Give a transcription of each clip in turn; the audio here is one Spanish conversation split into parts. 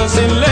doesn't let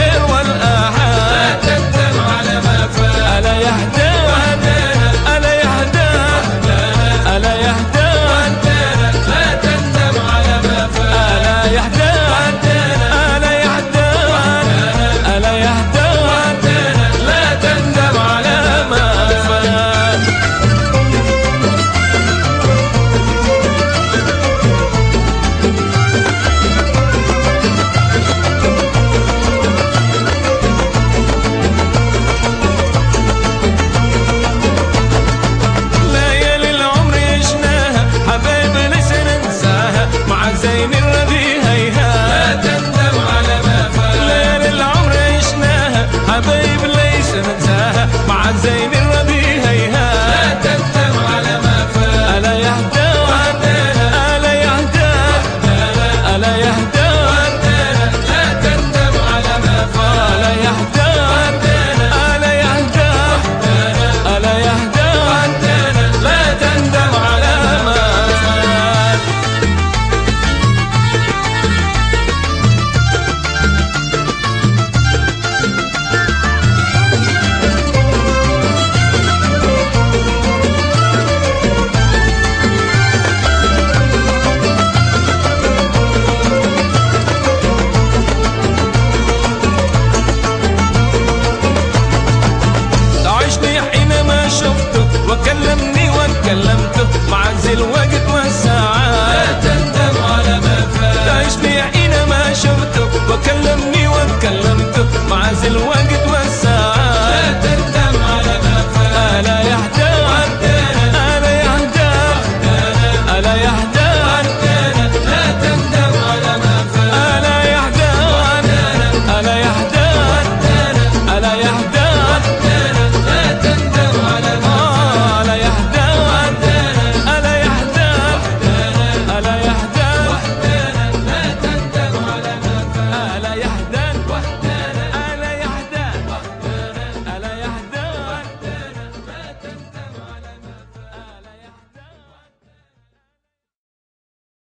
silhouette.